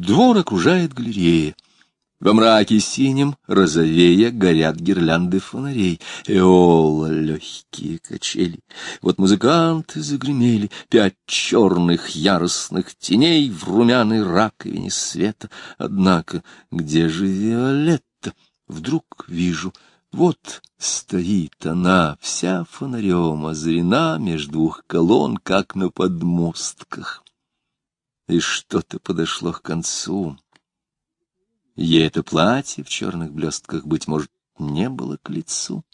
Двор окружает галерея. Во мраке синем, розовея, горят гирлянды фонарей. Эола, легкие качели. Вот музыканты загремели, пять черных яростных теней в румяной раковине света. Однако, где же Виолетта? Вдруг вижу, вот стоит она, вся фонарем озарена меж двух колонн, как на подмостках. И что-то подошло к концу. Ей это платье в черных блестках, быть может, не было к лицу.